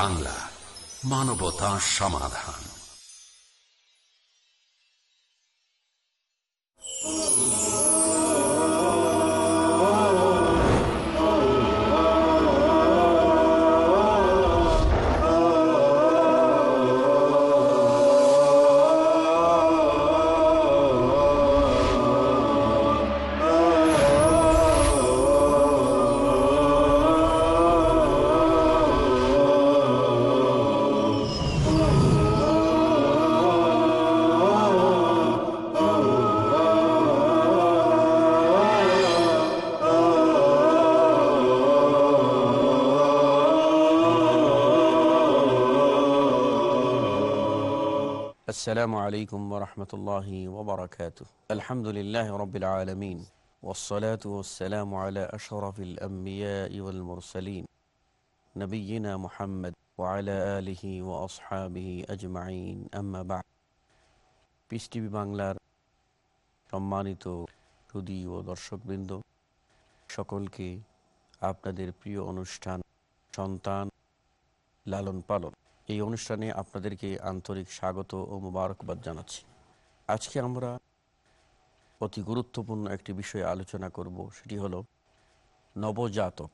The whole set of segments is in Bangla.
বাংলা মানবতা সমাধান। السلام عليكم ورحمة الله وبركاته الحمد لله رب العالمين والصلاة والسلام على أشرف الأنبياء والمرسلين نبينا محمد وعلى آله وأصحابه أجمعين أما بعد পিস টিভি বাংলার সম্মানিত সুদী ও দর্শকবৃন্দ সকলকে আপনাদের প্রিয় অনুষ্ঠান সন্তান লালন পালন এই অনুষ্ঠানে আপনাদেরকে আন্তরিক স্বাগত ও মোবারকবাদ জানাচ্ছি। আজকে আমরা অতি গুরুত্বপূর্ণ একটি বিষয়ে আলোচনা করব, সেটি হলো নবজাতক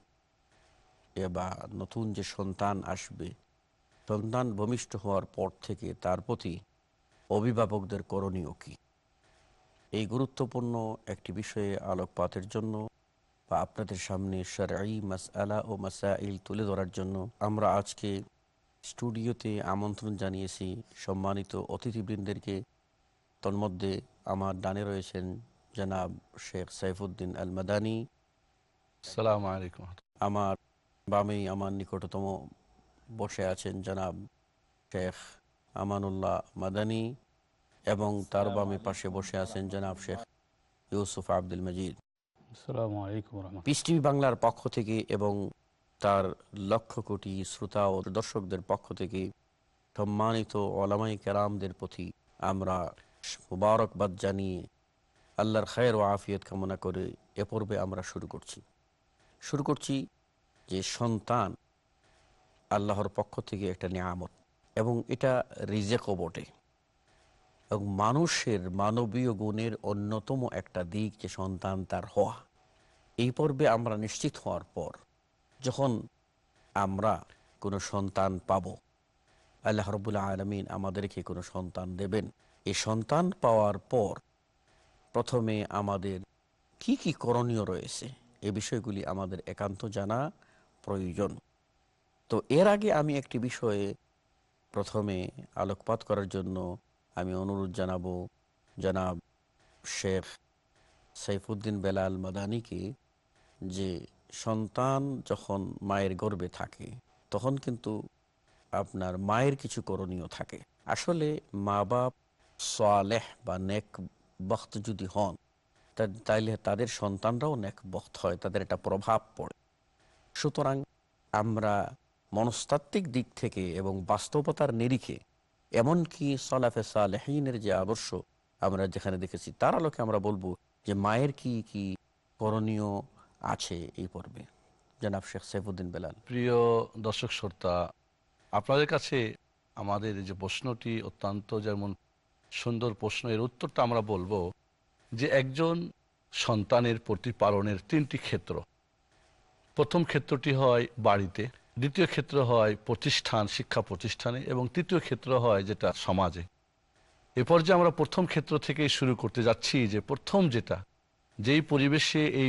বা নতুন যে সন্তান আসবে, সন্তান ভূমিষ্ঠ হওয়ার পর থেকে তার প্রতি অভিভাবকদের করণীয় কী? এই গুরুত্বপূর্ণ একটি বিষয়ে আলোকপাতের জন্য বা আপনাদের সামনে সারাই মাসআলা ও মাসাইল তুলে ধরার জন্য আমরা আজকে স্টুডিওতে আমন্ত্রণ জানিয়েছি সম্মানিত অতিথিবৃন্দেরকে তন্মধ্যে আমার ডানে রয়েছেন জনাব শেখ সাইফুদ্দিন আল মাদানি সালাম আলাইকুম আমার বামেই আমার নিকটতম বসে আছেন জনাব শেখ আমানুল্লাহ মাদানি এবং তার বামে পাশে বসে আছেন জনাব শেখ ইউসুফ আব্দুল মজিদ। পিস টিভি বাংলার পক্ষ থেকে এবং তার লক্ষ কোটি শ্রোতা ও দর্শকদের পক্ষ থেকে সম্মানিত ওলামাই কেরামদের প্রতি আমরা মুবারকবাদ জানিয়ে আল্লাহর খায়ের ও আফিয়ত কামনা করে এ পর্বে আমরা শুরু করছি। শুরু করছি যে সন্তান আল্লাহর পক্ষ থেকে একটা নিয়ামত এবং এটা রিজেকও বটে। এবং মানুষের মানবীয় গুণের অন্যতম একটা দিক যে সন্তান তার হওয়া। এই পর্বে আমরা নিশ্চিত হওয়ার পর যখন আমরা কোনো সন্তান পাব, আল্লাহ রবুল্লা আলমিন আমাদেরকে কোনো সন্তান দেবেন। এই সন্তান পাওয়ার পর প্রথমে আমাদের কি কি করণীয় রয়েছে, এ বিষয়গুলি আমাদের একান্ত জানা প্রয়োজন। তো এর আগে আমি একটি বিষয়ে প্রথমে আলোকপাত করার জন্য আমি অনুরোধ জানাব, জনাব শেখ সাইফুদ্দিন বেলাল মাদানিকে যে সন্তান যখন মায়ের গর্ভে থাকে, তখন কিন্তু আপনার মায়ের কিছু করণীয় থাকে। আসলে মা বাপ সালেহ বা নেক বক্ত যদি হন তাইলে তাদের সন্তানরাও নেক বক্ত হয়, তাদের একটা প্রভাব পড়ে। সুতরাং আমরা মনস্তাত্ত্বিক দিক থেকে এবং বাস্তবতার নিরিখে, এমনকি সলাফে সালেহিনের যে আদর্শ আমরা যেখানে দেখেছি, তার আলোকে আমরা বলব যে মায়ের কি কি করণীয় আছে এই পর্বে। জনাব শেখ সাইফুদ্দিন বেলাল। প্রিয় দর্শক, শ্রোতা, আপনাদের কাছে আমাদের যে প্রশ্নটি অত্যন্ত যেমন সুন্দর প্রশ্ন, এর উত্তরটা আমরা বলব যে একজন সন্তানের প্রতিপালনের তিনটি ক্ষেত্র। প্রথম ক্ষেত্রটি হয় বাড়িতে, দ্বিতীয় ক্ষেত্র হয় প্রতিষ্ঠান, শিক্ষা প্রতিষ্ঠানে, এবং তৃতীয় ক্ষেত্র হয় যেটা সমাজে। এ পর্যায়ে আমরা প্রথম ক্ষেত্র থেকেই শুরু করতে যাচ্ছি যে প্রথম যেটা, যেই পরিবেশে এই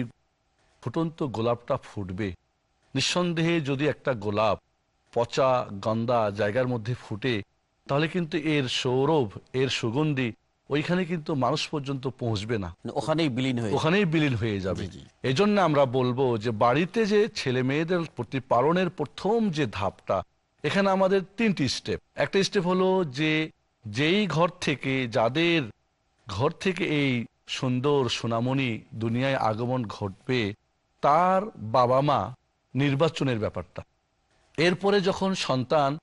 ফুটন্ত গোলাপটা ফুটবে। নিঃসন্দেহে যদি একটা গোলাপ পচা গন্দা জায়গার মধ্যে ফুটে তাহলে কিন্তু এর সৌরভ এর সুগন্ধি ওইখানে কিন্তু মানুষ পর্যন্ত পৌঁছবে না। ওখানেই বিলীন হয়ে ওখানেই বিলীন হয়ে যাবে। জি, জি। এই জন্য আমরা বলব যে বাড়িতে যে ছেলে মেয়েদের প্রতিপালনের প্রথম যে ধাপটা এখানে আমাদের তিনটি স্টেপ। একটা স্টেপ হলো যে যেই ঘর থেকে যাদের ঘর থেকে এই সুন্দর সোনামণি দুনিয়ায় আগমন ঘটবে তার বাবা মা নির্বাচনের ব্যাপারটা। এরপরে যখন সন্তান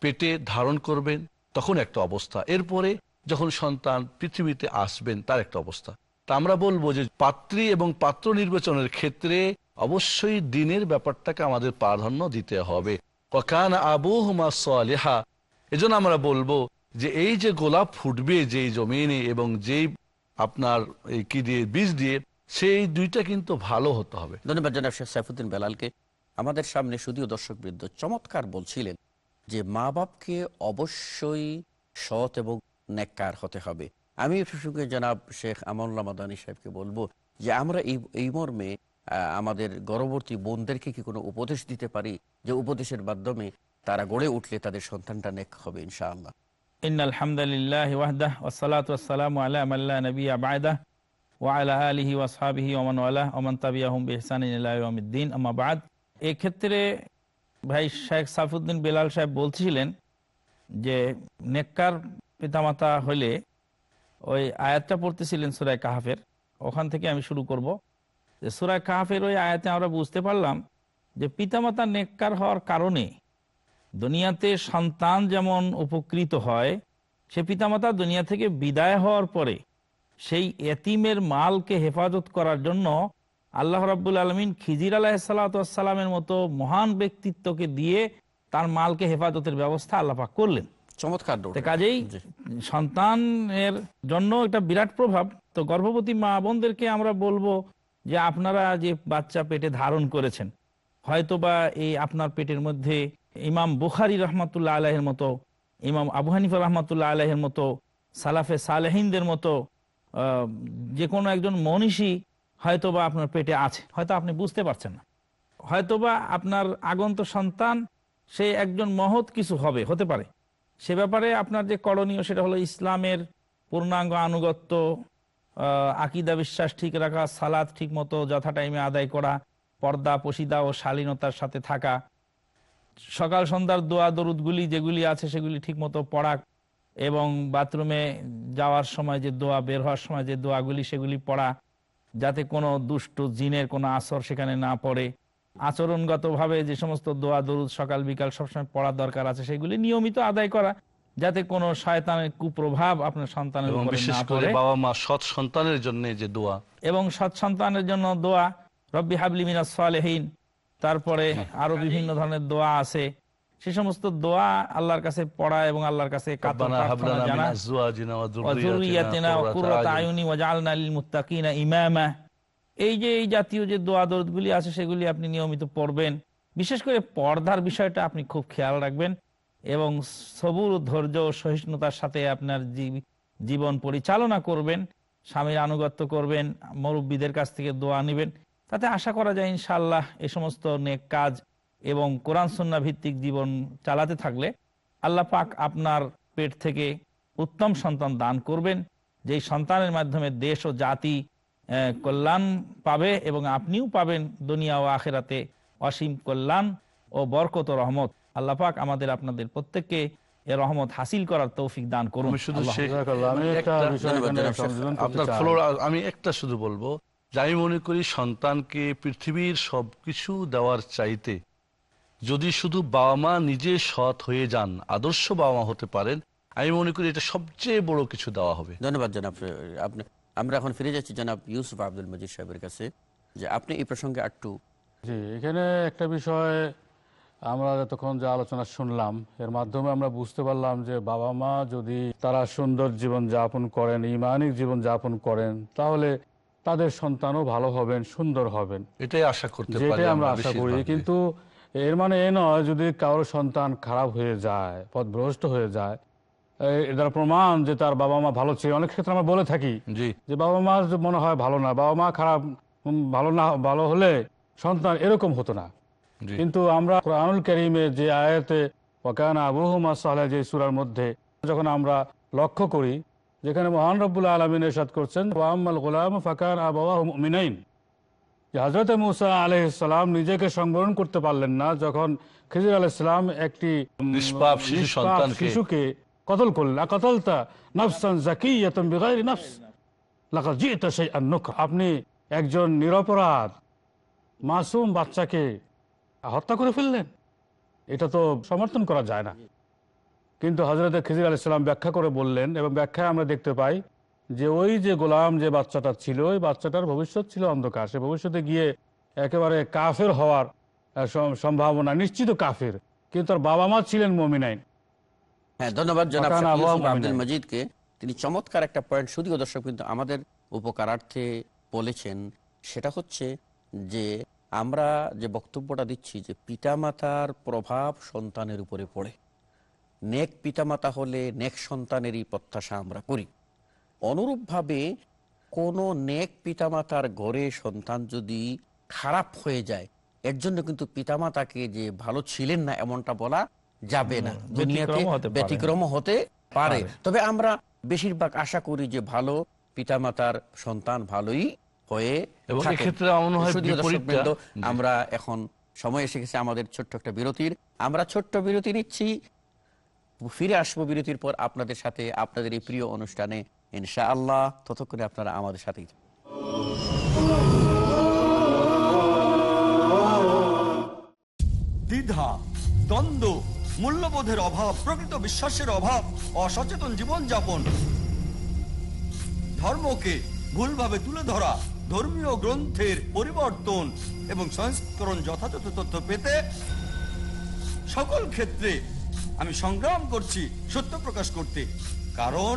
পেটে ধারণ করবেন, তখন একটা অবস্থা। এরপরে যখন সন্তান পৃথিবীতে আসবেন, তার একটা অবস্থা। তা আমরা বলব যে পাত্রী এবং পাত্র নির্বাচনের ক্ষেত্রে অবশ্যই দিনের ব্যাপারটাকে আমাদের প্রাধান্য দিতে হবে। ওয়াকান আবুহুমা সালিহা। এজন্য আমরা বলব যে এই যে গোলাপ ফুটবে যেই জমিনে এবং যেই আপনার এই কি দিয়ে, বীজ দিয়ে সেই দুইটা কিন্তু ভালো হতে হবে। ধন্যবাদ জানাব শেখ সাইফুদ্দিন বেলালকে। আমাদের সামনে শুধুও দর্শকবৃন্দ চমৎকার বলছিলেন যে মা বাপকে অবশ্যই সৎ এবং ন্যাকার হতে হবে। আমি সঙ্গে জানাব শেখ আমল্লা মাদানী সাহেবকে বলব যে আমরা এই এই মর্মে আমাদের গর্ববর্তী বোনদেরকে কি কোনো উপদেশ দিতে পারি? যে উপদেশের মাধ্যমে তারা গড়ে উঠলে তাদের সন্তানটা নেক হবে ইনশাআল্লাহ। ইন্নাল আলহামদুলিল্লাহ ওয়াহদাহ ওয়াসসালাতু ওয়াসসালামু আলা মাল্লা নবী আবায়দা ওয়াসাবিহি আমাবাদ এক্ষেত্রে ভাই শেখ সাফুদ্দিন বেলাল সাহেব বলছিলেন যে, নেককার পিতামাতা হলে ওই আয়াতটা পড়তেছিলেন সুরায় কাহাফের। ওখান থেকে আমি শুরু করব। যে, সুরায় কাহাফের ওই আয়াতে আমরা বুঝতে পারলাম যে, পিতামাতা নেককার হওয়ার কারণে দুনিয়াতে সন্তান যেমন উপকৃত হয়, সে পিতামাতা দুনিয়া থেকে বিদায় হওয়ার পরে সেই এতিমের মালকে হেফাজত করার জন্য আল্লাহ রাব্বুল আলমিন খিজির আলাহিসাল্লামের মতো মহান ব্যক্তিত্বকে দিয়ে তার মালকে হেফাজতের ব্যবস্থা আল্লাপাক করলেন। চমৎকার কাজেই সন্তানের জন্য একটা বিরাট প্রভাব। তো গর্ভবতী মা বোনদেরকে আমরা বলব যে আপনারা যে বাচ্চা পেটে ধারণ করেছেন হয়তোবা এই আপনার পেটের মধ্যে ইমাম বুখারি রহমতুল্লাহ আলাহের মতো ইমাম আবু হানিফা রহমতুল্লাহ আলাহের মতো সালাফে সালেহিনদের মতো যে কোনো একজন মনীষী হয়তোবা আপনার পেটে আছে। হয়তো আপনি বুঝতে পারছেন না। হয়তোবা আপনার আগন্ত সন্তান, সে একজন মহৎ কিছু হবে, হতে পারে। সে ব্যাপারে আপনার যে করণীয় সেটা হলো ইসলামের পূর্ণাঙ্গ আনুগত্য আকিদা বিশ্বাস ঠিক রাখা সালাদ ঠিক মতো যথা টাইমে আদায় করা, পর্দা, পশিদা ও শালীনতার সাথে থাকা, সকাল সন্ধ্যার দোয়া দরুদগুলি যেগুলি আছে সেগুলি ঠিক মতো পড়া এবং বাথরুমে যাওয়ার সময় যে দোয়া বের হওয়ার সময় যে দোয়াগুলি সেগুলি পড়া যাতে কোনো দুষ্ট জিনের কোনো আসর সেখানে না পড়ে। আচরণগতভাবে যে সমস্ত দোয়া দরুদ সকাল বিকাল সবসময় পড়ার দরকার আছে সেগুলি নিয়মিত আদায় করা যাতে কোনো শয়তানের কুপ্রভাব আপনার সন্তানের বিশেষ করে বাবা মা সৎ সন্তানের জন্য যে দোয়া। এবং সৎ সন্তানের জন্য দোয়া রব্বি হাবলি মিনাস সালেহীন তারপরে আরও বিভিন্ন ধরনের দোয়া আছে। সে সমস্ত দোয়া আল্লাহর কাছে পড়া এবং আল্লাহর কাছে ইমামা। এই যে এই জাতীয় যে দোয়া দরদগুলি আছে সেগুলি আপনি নিয়মিত পড়বেন। বিশেষ করে পর্দার বিষয়টা আপনি খুব খেয়াল রাখবেন এবং সবুর ধৈর্য ও সহিষ্ণুতার সাথে আপনার জীব- জীবন পরিচালনা করবেন স্বামীর আনুগত্য করবেন মুরব্বীদের কাছ থেকে দোয়া নেবেন। তাতে আশা করা যায় ইনশাল্লাহ এ সমস্ত নেক কাজ এবং কোরআন সন্না ভিত্তিক জীবন চালাতে থাকলে আল্লাহ পাক আপনার পেট থেকে উত্তম সন্তান দান করবেন। যেই সন্তানের মাধ্যমে দেশ ও জাতি কল্যাণ পাবে এবং আপনিও পাবেন দুনিয়া ও আখেরাতে অসীম কল্যাণ ও বরকত ও রহমত। আল্লাহ পাক আমাদের আপনাদের প্রত্যেককে এ রহমত হাসিল করার তৌফিক দান করুন। আমি একটা আমি শুধু বলব যে আমি মনে করি সন্তানকে পৃথিবীর সবকিছু দেওয়ার চাইতে যদি শুধু বাবা মা নিজে সৎ হয়ে যান আদর্শ বাবা মা হতে পারেন আমি মনে করি এটা সবচেয়ে বড় কিছু দেওয়া হবে। ধন্যবাদ জনাব আপনি আমরা এখন ফিরে যাচ্ছি জনাব ইউসুফ আব্দুল মজিদ সাহেবের কাছে। যে আপনি এই প্রসঙ্গে একটু জি এখানে একটা বিষয় আমরা যতক্ষণ যে আলোচনা শুনলাম এর মাধ্যমে আমরা বুঝতে পারলাম যে বাবা মা যদি তারা সুন্দর জীবন যাপন করেন ইমানিক জীবন যাপন করেন তাহলে তাদের সন্তানও ভালো হবেন সুন্দর হবেন। এটাই আশা করতে আমরা আশা করি কিন্তু এর মানে এ নয় যদি কারোর সন্তান খারাপ হয়ে যায় পথভ্রষ্ট হয়ে যায় এটার প্রমাণ যে তার বাবা মা ভালো ছিল। অনেক ক্ষেত্রে আমরা বলে থাকি যে বাবা মা মনে হয় ভালো না বাবা মা খারাপ ভালো না ভালো হলে সন্তান এরকম হতো না। কিন্তু আমরা কোরআনুল করিমে যে আয়াতে ওয়াকানা আবুহুমা সালে যে সুরার মধ্যে যখন আমরা লক্ষ্য করি যেখানে মহান রব্বুল আলমিন এরশাদ করছেন ওয়াম্মাল গোলাম ফাকার আবাহ মিনাইন যে হজরত মুসা আলহিসাম নিজেকে সংবরণ করতে পারলেন না যখন খিজির আলাইসালাম একটি শিশুকে কতল করলেন কতলতা নফসান জাকিয়াতাম বিগাইরি নফস লাকাদ জিতা সেই আপনি একজন নিরপরাধ মাসুম বাচ্চাকে হত্যা করে ফেললেন। এটা তো সমর্থন করা যায় না। কিন্তু হজরত খিজির আলি সাল্লাম ব্যাখ্যা করে বললেন এবং ব্যাখ্যায় আমরা দেখতে পাই যে ওই যে গোলাম যে বাচ্চাটা ছিল ওই বাচ্চাটার ভবিষ্যৎ ছিল অন্ধকার। সে ভবিষ্যতে গিয়ে একেবারে কাফের হওয়ার সম্ভাবনা নিশ্চিত কাফের। কিন্তু তার বাবা মা ছিলেন মমিনাইন। হ্যাঁ ধন্যবাদ জনাব আব্দুল মজিদকে। তিনি চমৎকার একটা পয়েন্ট শুধু দর্শক কিন্তু আমাদের উপকারার্থে বলেছেন। সেটা হচ্ছে যে আমরা যে বক্তব্যটা দিচ্ছি যে পিতামাতার প্রভাব সন্তানের উপরে পড়ে। নেক পিতামাতা হলে নেক সন্তানেরই প্রত্যাশা আমরা করি। অনুরূপভাবে কোনো নেক পিতামাতার ঘরে সন্তান যদি খারাপ হয়ে যায় এর জন্য কিন্তু পিতামাতাকে যে ভালো ছিলেন না এমনটা বলা যাবে না। দুনিয়াতে। ব্যতিক্রম হতে পারে। তবে আমরা বেশিরভাগ আশা করি যে ভালো পিতামাতার সন্তান ভালোই হয়ে। আমরা এখন সময় এসে গেছে আমাদের ছোট্ট একটা বিরতির। আমরা ছোট্ট বিরতি নিচ্ছি। ফিরে আসব বিরতির পর আপনাদের সাথে আপনাদের এই প্রিয় অনুষ্ঠানে। ইনশাআল্লাহ ততক্ষণে আপনারা আমাদের সাথেই দ্বিধা, দ্বন্দ্ব, মূল্যবোধের অভাব, প্রকৃত বিশ্বাসের অভাব, অসচেতন জীবনযাপন, ধর্মকে ভুলভাবে তুলে ধরা, ধর্মীয় গ্রন্থের পরিবর্তন এবং সংস্করণ যথাযথ তথ্য পেতে সকল ক্ষেত্রে আমি সংগ্রাম করছি সত্য প্রকাশ করতে। কারণ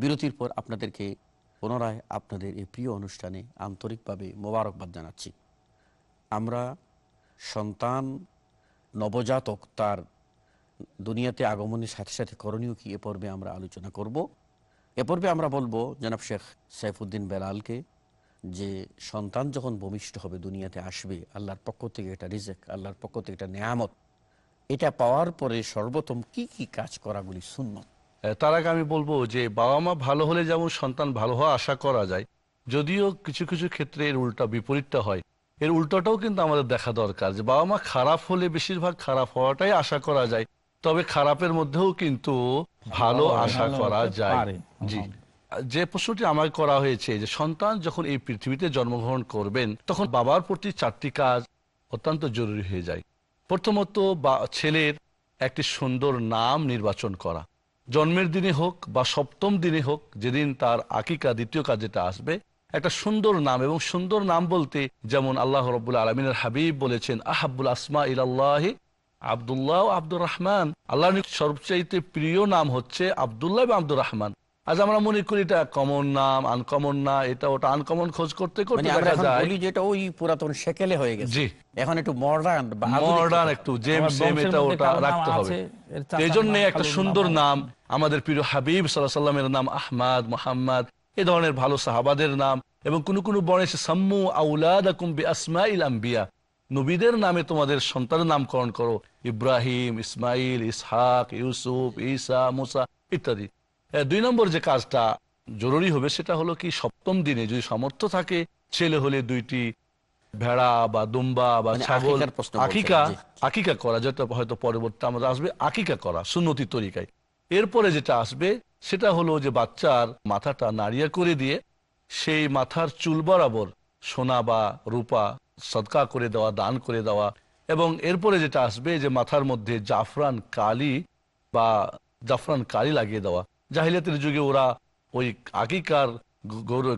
বিরতির পর আপনাদেরকে পুনরায় আপনাদের এই প্রিয় অনুষ্ঠানে আন্তরিকভাবে মোবারকবাদ জানাচ্ছি। আমরা সন্তান, নবজাতক তার দুনিয়াতে আগমনের সাথে সাথে করণীয় কি এ পর্বে আমরা আলোচনা করব। এ পর্বে আমরা বলব, জনাব শেখ সাইফুদ্দিন বেলালকে যে সন্তান যখন ভূমিষ্ঠ হবে, দুনিয়াতে আসবে, আল্লাহর পক্ষ থেকে এটা রিজেক, আল্লাহর পক্ষ থেকে এটা নেয়ামত, এটা পাওয়ার পরে সর্বপ্রথম কি কি কাজ করাগুলি সুন্নত? তার আগে আমি বলব যে বাবা মা ভালো হলে যেমন সন্তান ভালো হওয়া আশা করা যায় যদিও কিছু কিছু ক্ষেত্রে এর উল্টা বিপরীতটা হয়। এর উল্টাটাও কিন্তু আমাদের দেখা দরকার যে বাবা মা খারাপ হলে বেশিরভাগ খারাপ হওয়াটাই আশা করা যায় তবে খারাপের মধ্যেও কিন্তু ভালো আশা করা যায়। জি। যে প্রশ্নটি আমাকে করা হয়েছে যে সন্তান যখন এই পৃথিবীতে জন্মগ্রহণ করবেন তখন বাবার প্রতি চারটি কাজ অত্যন্ত জরুরি হয়ে যায়। প্রথমত বা ছেলের একটি সুন্দর নাম নির্বাচন করা। জন্মের দিনে হোক বা সপ্তম দিনে হোক, যেদিন তার আকিকা দ্বিতীয় কাজ যেটা আসবে, একটা সুন্দর নাম এবং সুন্দর নাম বলতে যেমন আল্লাহ রবুল্লা আলমিনের হাবিব বলেছেন আহাবুল আসমা ইলাল্লাহ আবদুল্লাহ আব্দুর রহমান। আল্লাহ সবচাইতে প্রিয় নাম হচ্ছে আবদুল্লাহ এবং আব্দুর রহমান। আজ আমরা মনে করি এটা কমন নাম আনকমন না এটা ওটা আনকমন খোঁজ করতে করতে মানে দেখা যায়। বলি যে এটা ওই পুরাতন সেকেলে হয়ে গেছে। জি। এখন একটু মডার্ন মডার্ন একটু জেম সেম এটা ওটা রাখতে হবে। এই জন্য একটা সুন্দর নাম আমাদের প্রিয় হাবিব সাল্লাহ সাল্লামের নাম আহমাদ মোহাম্মদ এ ধরনের ভালো সাহাবাদের নাম এবং কোন কোন বর্ণে সাম্মু আউলাদ আসমাইল আম্বিয়া নবীদের নামে তোমাদের সন্তানের নামকরণ করো ইব্রাহিম ইসমাইল ইসহাক ইউসুফ ঈসা মুসা ইত্যাদি। দুই নম্বর যে কাজটা জরুরি হবে সেটা হলো কি সপ্তম দিনে যদি সামর্থ্য থাকে ছেলে হলে দুইটি ভেড়া বা দুম্বা বা মানে ছাগল আকিকা আকিকা করা যেটা হয়তো পরবর্তী আমাদের আসবে আকিকা করা সুন্নতি তরিকায়। এরপরে যেটা আসবে সেটা হলো যে বাচ্চার মাথাটা নাড়িয়া করে দিয়ে সেই মাথার চুল বরাবর সোনা বা রূপা সদকা করে দেওয়া দান করে দেওয়া এবং এরপরে যেটা আসবে যে মাথার মধ্যে জাফরান কালি বা জাফরান কালি লাগিয়ে দেওয়া। জাহিলিয়াতের যুগে ওরা ওই আকিকার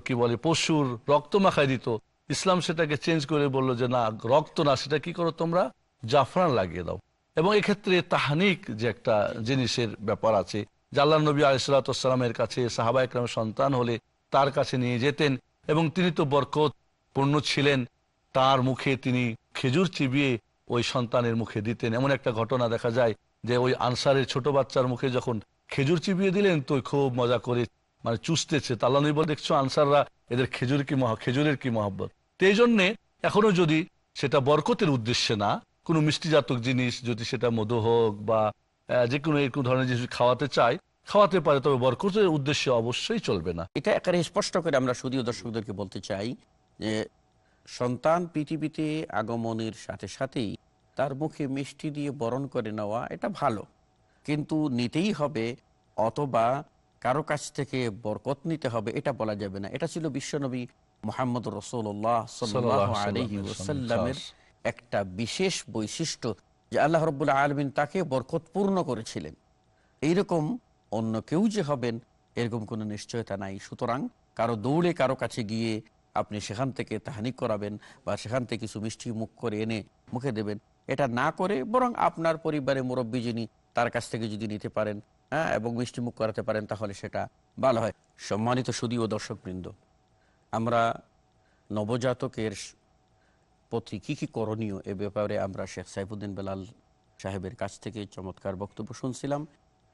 কি বলে, পশুর রক্ত মাখায় দিত। ইসলাম সেটাকে চেঞ্জ করে বলল যে, না, রক্ত না, সেটা কি করো তোমরা? জাফরান লাগিয়ে দাও। এবং এক্ষেত্রে তাহানিক যে একটা জিনিসের ব্যাপার আছে জাল্লা নবী আলিসাল্লামের কাছে সাহাবা একরামের সন্তান হলে তার কাছে নিয়ে যেতেন এবং তিনি তো বরকত পূর্ণ ছিলেন। তার মুখে তিনি খেজুর চিবিয়ে ওই সন্তানের মুখে দিতেন। এমন একটা ঘটনা দেখা যায় যে ওই আনসারের ছোট বাচ্চার মুখে যখন খেজুর চিবিয়ে দিলেন তো খুব মজা করে মানে চুষতেছে। তাল্লা নবী দেখছ আনসাররা, এদের খেজুর কি খেজুরের কি মহব্বত? তো এই জন্যে এখনও যদি সেটা বরকতের উদ্দেশ্যে না, কোনো মিষ্টিজাতক জিনিস যদি সেটা মধু হোক বা যে কোনো এরকম ধরনের জিনিস খাওয়াতে চায়, খাওয়াতে পারে, তবে বরকতের উদ্দেশ্যে অবশ্যই চলবে না। এটা একেবারে স্পষ্ট করে আমরা সুদীয় দর্শকদেরকে বলতে চাই যে, সন্তান পৃথিবীতে আগমনের সাথে সাথেই তার মুখে মিষ্টি দিয়ে বরণ করে নেওয়া এটা ভালো। কিন্তু নিতেই হবে অথবা কারও কাছ থেকে বরকত নিতে হবে এটা বলা যাবে না। এটা ছিল বিশ্বনবী মোহাম্মদ রসোল্লাহ ওয়াসাল্লাম। একটা বিশেষ বৈশিষ্ট্য যে আল্লাহ রব্বুল্লাহ আলমিন তাকে বরকতপূর্ণ করেছিলেন। এইরকম অন্য কেউ যে হবেন এরকম কোনো নিশ্চয়তা নাই। সুতরাং কারও দৌড়ে কারও কাছে গিয়ে আপনি সেখান থেকে তাহানি করাবেন বা সেখান থেকে কিছু মিষ্টি মুখ করে এনে মুখে দেবেন। এটা না করে বরং আপনার পরিবারে মুরব্বী যিনি তার কাছ থেকে যদি নিতে পারেন হ্যাঁ এবং মিষ্টিমুখ করাতে পারেন, তাহলে সেটা ভালো হয়। সম্মানিত সুদী ও দর্শকবৃন্দ, আমরা নবজাতকের প্রতি কী কী করণীয় এ ব্যাপারে আমরা শেখ সাইফুদ্দিন বেলাল সাহেবের কাছ থেকে চমৎকার বক্তব্য শুনছিলাম।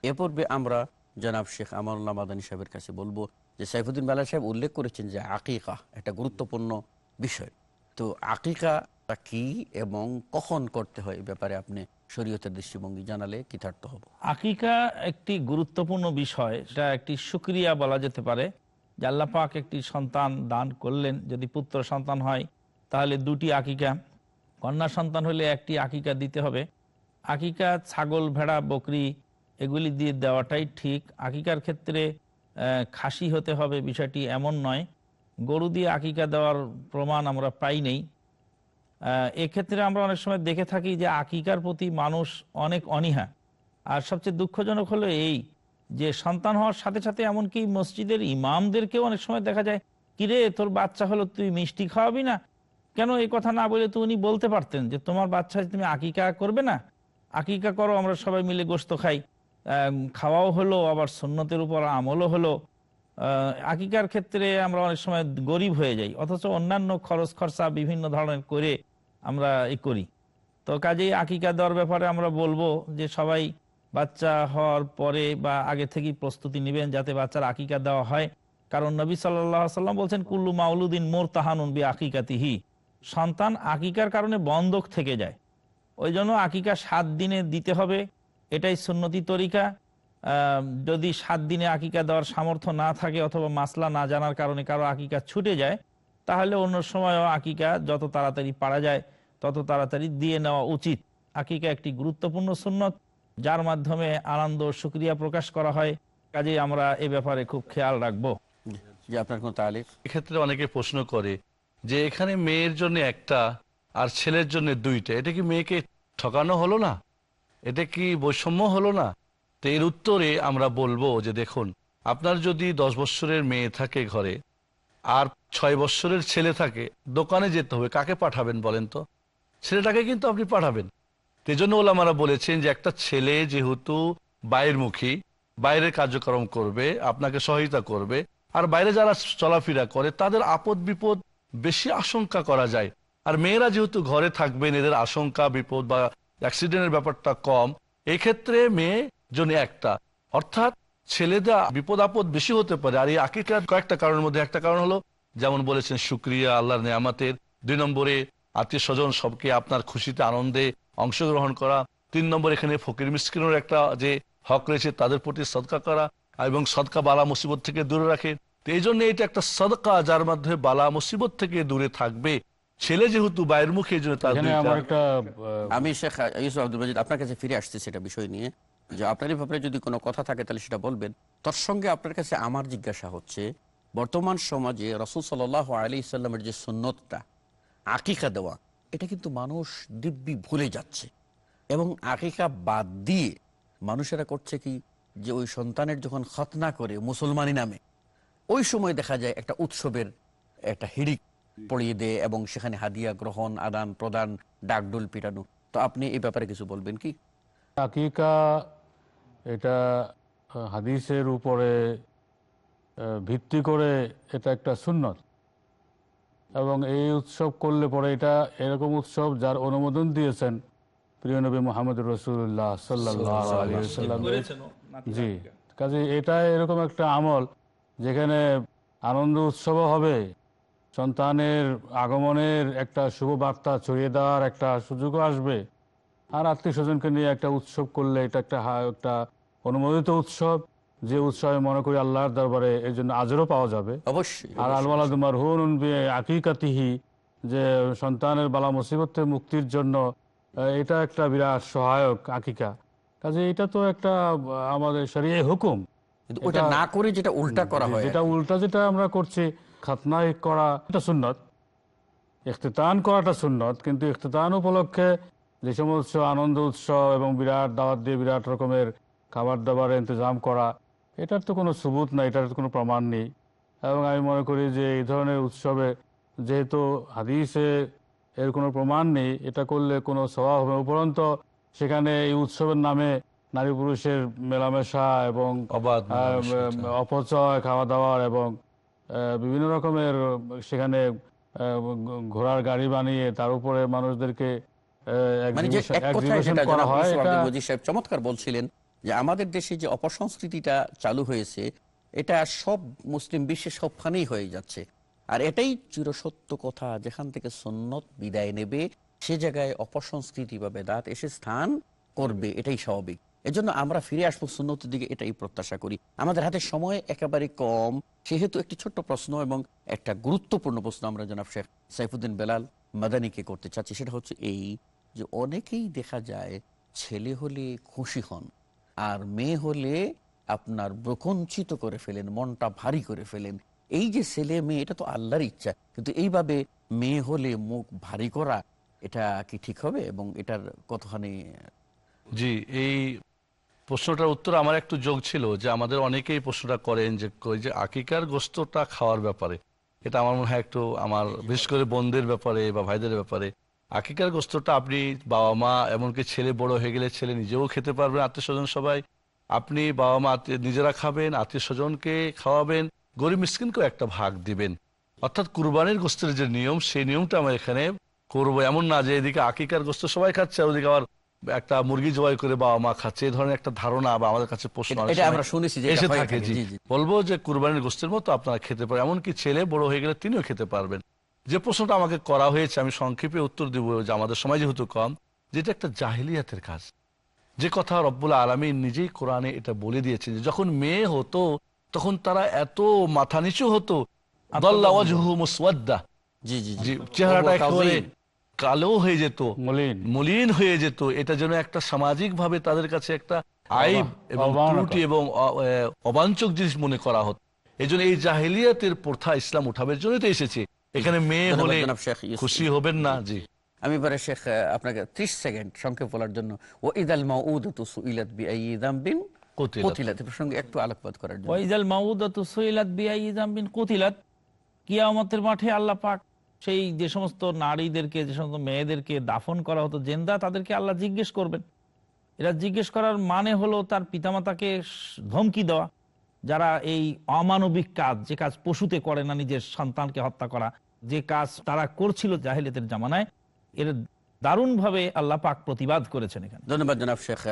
এ পূর্বে আমরা জনাব শেখ আমানুল্লাহ মাদানী সাহেবের কাছে বলব যে সাইফুদ্দিন বেলাল সাহেব উল্লেখ করেছেন যে আকিকা একটা গুরুত্বপূর্ণ বিষয়। তো আকিকা কি এবং কখন করতে হয় এ ব্যাপারে আপনি শরীয়তের দৃষ্টিভঙ্গি জানালে কৃতার্থ হব। আকিকা একটি গুরুত্বপূর্ণ বিষয় এটা একটি সুক্রিয়া বলা যেতে পারে। যে আল্লাহ পাক একটি সন্তান দান করলেন, যদি পুত্র সন্তান হয়, তাহলে দুটি আকিকা। কন্যা সন্তান হলে একটি আকিকা দিতে হবে। আকিকা, ছাগল, ভেড়া, বকরি, এগুলি দিয়ে দেওয়াটাই ঠিক। আকিকার ক্ষেত্রে খাসি হতে হবে, বিষয়টি এমন নয়। গরু দিয়ে আকিকা দেওয়ার প্রমাণ আমরা পাই নেই। এক্ষেত্রে আমরা অনেক সময় দেখে থাকি যে আকিকার প্রতি মানুষ অনেক অনীহা। আর সবচেয়ে দুঃখজনক হলো এই যে সন্তান হওয়ার সাথে সাথে এমনকি মসজিদের ইমামদেরকেও অনেক সময় দেখা যায়, কিরে, তোর বাচ্চা হলো, তুই মিষ্টি খাওয়াবি না? কেন এই কথা না বলে তো উনি বলতে পারতেন যে, তোমার বাচ্চা তুমি আকিকা করবে না? আকিকা করো, আমরা সবাই মিলে গোস্ত খাই। খাওয়াও হলো, আবার সুন্নতের উপর আমলও হলো। আকিকার ক্ষেত্রে আমরা অনেক সময় গরিব হয়ে যাই, অথচ অন্যান্য খরচ খরচা বিভিন্ন ধরনের করে আমরা এ করি। তো কাজেই আকিকা দেওয়ার ব্যাপারে আমরা বলব যে সবাই বাচ্চা হওয়ার পরে বা আগে থেকেই প্রস্তুতি নেবেন যাতে বাচ্চার আকিকা দেওয়া হয়। কারণ নবী সাল্লাহ সাল্লাম বলছেন, কুল্লু মাউলুদ্দিন মোর তাহানুন বি আকিকাতিহি সন্তান আকিকার কারণে বন্ধক থেকে যায়। ওই জন্য আকিকা সাত দিনে দিতে হবে, এটাই সুন্নতি তরিকা। যদি সাত দিনে আকিকা দেওয়ার সামর্থ্য না থাকে অথবা মাসলা না জানার কারণে কারও আকিকা ছুটে যায় তাহলে অন্য সময়ও আকিকা যত তাড়াতাড়ি পারা যায় তত তাড়াতাড়ি দিয়ে নেওয়া উচিত। আকিকা একটি গুরুত্বপূর্ণ সুন্নত যার মাধ্যমে আনন্দ ও সুক্রিয়া প্রকাশ করা হয়। কাজেই আমরা এ ব্যাপারে খুব খেয়াল রাখব। যে আপনার কোনো তালিক এক্ষেত্রে অনেকে প্রশ্ন করে যে এখানে মেয়ের জন্য একটা আর ছেলের জন্য দুইটা এটা কি মেয়েকে ঠকানো হলো না? এটা কি বৈষম্য হলো না? তো এর উত্তরে আমরা বলব যে দেখুন, আপনার যদি দশ বৎসরের মেয়ে থাকে ঘরে, আর ছয় বৎসরের ছেলে থাকে, দোকানে যেতে হবে, কাকে পাঠাবেন বলেন তো? ছেলেটাকে কিন্তু আপনি পাঠাবেন। তেজন্য ওলামারা বলেছেন যে একটা ছেলে যেহেতু বাইরমুখী বাইরের কার্যক্রম করবে, আপনাকে সহায়তা করবে, আর বাইরে যারা চলাফেরা করে, তাদের আপদ বিপদ বেশি আশঙ্কা করা যায়। আর মেয়েরা যেহেতু ঘরে থাকবেন, এদের আশঙ্কা, বিপদ বা অ্যাক্সিডেন্টের ব্যাপারটা কম, এক্ষেত্রে মেয়ে জন্য একটা। অর্থাৎ ছেলেদের বিপদ আপদ বেশি হতে পারে। আর এই আকিকার কয়েকটা কারণের মধ্যে একটা কারণ হলো যেমন বলেছেন শুক্রিয়া আল্লাহর নেয়ামাতের। দুই নম্বরে আত্মীয় স্বজন সবকে আপনার খুশিতে আনন্দে অংশগ্রহণ করা। তিন নম্বর এখানে ফকির মিসকিনের একটা যে হক রয়েছে তাদের প্রতি সদকা করা এবং সদকা বালা মুসিবত থেকে দূরে রাখে। তো এই জন্য এটা একটা সদকা যার মাধ্যমে বালা মুসিবত থেকে দূরে থাকবে। ছেলে যেহেতু বাইরের মুখে আমি শেখ ইউসুফ আব্দুল মজিদ আপনার কাছে ফিরে আসছি সেটা বিষয় নিয়ে। যে আপনার ব্যাপারে যদি কোনো কথা থাকে, তাহলে সেটা বলবেন। তার সঙ্গে আপনার কাছে আমার জিজ্ঞাসা হচ্ছে, বর্তমান সমাজে রসুল সাল আলি ইসাল্লামের যে সুন্নতটা, আকিকা দেওয়া, এটা কিন্তু মানুষ দিব্যি ভুলে যাচ্ছে। এবং আকিকা বাদ দিয়ে মানুষেরা করছে কি, যে ওই সন্তানের যখন খতনা করে মুসলমানি নামে, ওই সময় দেখা যায় একটা উৎসবের একটা হিড়িক পড়িয়ে দেয় এবং সেখানে হাদিয়া গ্রহণ আদান প্রদান ডাকডুল পিটানো। তো আপনি এই ব্যাপারে কিছু বলবেন কি? আকিকা এটা হাদিসের উপরে ভিত্তি করে এটা একটা সুন্নত। এবং এই উৎসব করলে পরে এটা এরকম উৎসব যার অনুমোদন দিয়েছেন প্রিয় নবী মোহাম্মদ রসুল্লাহ সাল্লাহ সাল্লাম জি। কাজে এটা এরকম একটা আমল যেখানে আনন্দ উৎসবও হবে সন্তানের আগমনের একটা শুভ বার্তা ছড়িয়ে দেওয়ার একটা সুযোগও আসবে। আর আত্মীয় স্বজনকে নিয়ে একটা উৎসব করলে এটা একটা একটা অনুমোদিত উৎসব যে উৎসবে মনে করি আল্লাহর দরবারে এর জন্য আজরও পাওয়া যাবে। অবশ্যই আর আল ওয়ালাদু মারহুন আকিকাতিহি যে সন্তানের বালা মুসিবতের মুক্তির জন্য এটা একটা বিরাট সহায়ক আকিকা। কাজে এটা তো একটা আমাদের শরীয় হুকুম। ওটা না করে যেটা উল্টা করা হয় যেটা উল্টা যেটা আমরা করছি খাতনাই করা এটা সুন্নত। ইখতিতান করাটা সুন্নত কিন্তু ইখতিতান উপলক্ষে যে সমস্ত আনন্দ উৎসব এবং বিরাট দাওয়াত দিয়ে বিরাট রকমের খাবার দাবার ইন্তজাম করা এটার তো কোনো সুবুত নাই এটার কোনো প্রমাণ নেই এবং আমি মনে করি যে এই ধরনের উৎসবে যেহেতু হাদিসে এর কোনো প্রমাণ নেই এটা করলে কোনো স্বভাব হবে না। উপরন্ত সেখানে এই উৎসবের নামে নারী পুরুষের মেলামেশা এবং অপচয় খাওয়া দাওয়ার এবং বিভিন্ন রকমের সেখানে ঘোড়ার গাড়ি বানিয়ে তার উপরে মানুষদেরকে মানে যে এক কথায় যেটা জনাব ইউসুফ এটা আব্দুল মজিদ সাহেব চমৎকার বলছিলেন যে আমাদের দেশে যে অপসংস্কৃতিটা চালু হয়েছে এটা সব মুসলিম বিশ্বে সবখানেই হয়ে যাচ্ছে। আর এটাই চিরসত্য কথা যেখান থেকে সুন্নত বিদায় নেবে সে জায়গায় অপসংস্কৃতি বা বেদাত এসে স্থান করবে এটাই স্বাভাবিক। এজন্য আমরা ফিরে আসব সুন্নতের দিকে এটাই প্রত্যাশা করি। আমাদের হাতে সময় একেবারে কম সেহেতু একটি ছোট্ট প্রশ্ন এবং একটা গুরুত্বপূর্ণ প্রশ্ন আমরা জনাব শেখ সাইফুদ্দিন বেলাল মাদানিকে করতে চাচ্ছি সেটা হচ্ছে এই যে অনেকেই দেখা যায় ছেলে হলে খুশি হন আর মেয়ে হলে আপনার ব্রকঞ্চিত করে ফেলেন, মনটা ভারী করে ফেলেন। এই যে ছেলে মেয়ে, এটা তো আল্লাহর ইচ্ছা। কিন্তু এইভাবে মেয়ে হলে মুখ ভারী করা, এটা কি ঠিক হবে? এবং এটার কতখানি জি, এই প্রশ্নটার উত্তর আমার একটু যোগ ছিল যে আমাদের অনেকেই প্রশ্নটা করেন যে যে আকিকার গোস্তটা খাওয়ার ব্যাপারে? এটা আমার মনে হয় একটু আমার, বিশেষ করে বোনদের ব্যাপারে বা ভাইদের ব্যাপারে আকিকার গোস্তটা আপনি বাবা মা এমনকি ছেলে বড় হয়ে গেলে ছেলে নিজেও খেতে পারবেন আত্মীয় স্বজন সবাই। আপনি বাবা মা নিজেরা খাবেন আত্মীয় স্বজনকে খাওয়াবেন গরিব মিসকিনকেও একটা ভাগ দিবেন। অর্থাৎ কুরবানির গোস্তের যে নিয়ম সেই নিয়মটা আমরা এখানে করব। এমন না যে এদিকে আকিকার গোস্ত সবাই খাচ্ছে আর ওদিকে আবার একটা মুরগি জবাই করে বাবা মা খাচ্ছে। এই ধরনের একটা ধারণা বা আমাদের কাছে প্রশ্ন এসে থাকে। বলব যে কুরবানির গোস্তের মতো আপনারা খেতে পারেন। এমনকি ছেলে বড় হয়ে গেলে তিনিও খেতে পারবেন। যে প্রশ্নটা আমাকে করা হয়েছে আমি সংক্ষেপে উত্তর দিব যে আমাদের সময় যেহেতু কম যেটা একটা জাহিলিয়াতের কাজ। যে কথা রব্বুল আলমী নিজেই কোরআনে এটা বলে দিয়েছেন যে যখন মেয়ে হতো তখন তারা এত মাথা নিচু হতো। চেহারাটা একেবারে কালো হয়ে যেত মলিন। মলিন হয়ে যেত এটা যেন একটা সামাজিক ভাবে তাদের কাছে একটা আইব এবং ত্রুটি এবং অ- এ, অবাঞ্ছক জিনিস মনে করা হতো। এই জন্য এই জাহিলিয়াতের প্রথা ইসলাম উঠাবের জন্য তো এসেছে। এখানে মেয়ে হলে। খুশি হবেন না? জি। আমি এবারে শেখ আপনাকে ত্রিশ সেকেন্ড সংক্ষেপ বলার জন্য ও ইদাল সুইলাত। কতিলাত। প্রসঙ্গে একটু আলোকপাত করার জন্য। মাউদাতু সুইলাত বিআইজাম বিন কুতিলাত। কিয়ামতের মাঠে আল্লাহ পাক সেই যে সমস্ত নারীদেরকে যে সমস্ত মেয়েদেরকে দাফন করা হতো জেন্দা তাদেরকে আল্লাহ জিজ্ঞেস করবেন। এরা জিজ্ঞেস করার মানে হলো তার পিতামাতাকে ধমকি দেওয়া। যারা এই অমানবিক কাজ, যে কাজ পশুতে করে না নিজের সন্তানকে হত্যা করা, যে কাজ তারা করছিল জাহেলিয়াতের জামানায়, এর দারুণভাবে আল্লাহ পাক প্রতিবাদ করেছেন এখানে। ধন্যবাদ জনাব শেখ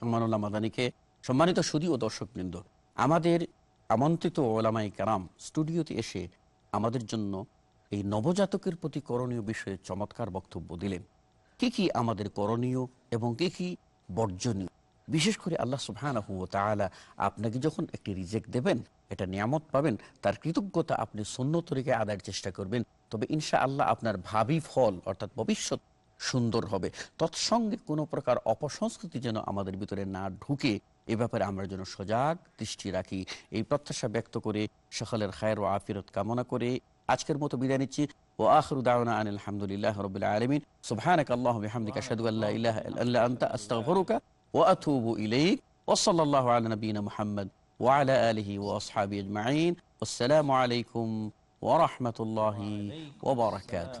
আমানুল্লাহ মাদানিকে। সম্মানিত সুদী ও দর্শকবৃন্দ, আমাদের আমন্ত্রিত ওলামাই কারাম স্টুডিওতে এসে আমাদের জন্য এই নবজাতকের প্রতি করণীয় বিষয়ে চমৎকার বক্তব্য দিলেন। কি কি আমাদের করণীয় এবং কি কি বর্জনীয়? বিশেষ করে আল্লাহ তাআলা আপনাকে যখন একটি রিজেক্ট দেবেন, এটা নিয়ামত পাবেন, তার কৃতজ্ঞতা আপনি শূন্য তরিকে আদায়ের চেষ্টা করবেন। তবে ইনশা আল্লাহ আপনার ভাবি ফল, অর্থাৎ ভবিষ্যৎ, সুন্দর হবে। তৎসঙ্গে কোনো প্রকার অপসংস্কৃতি যেন আমাদের ভিতরে না ঢুকে, এ ব্যাপারে আমরা যেন সজাগ দৃষ্টি রাখি। এই প্রত্যাশা ব্যক্ত করে সকলের খায়ের ও আফিরত কামনা করে আজকের মতো বিদায় নিচ্ছি। ও আখরু দাওনা আন আলহামদুলিল্লাহ রবিল আলমিন। সুবহানাক আল্লাহ বিহামদিকা, আশহাদু আল্লা ইলাহা ইল্লা আনতা, আস্তাগফিরুকা وأتوب إليك وصلى الله على نبينا محمد وعلى آله وأصحابه أجمعين والسلام عليكم ورحمة الله وبركاته.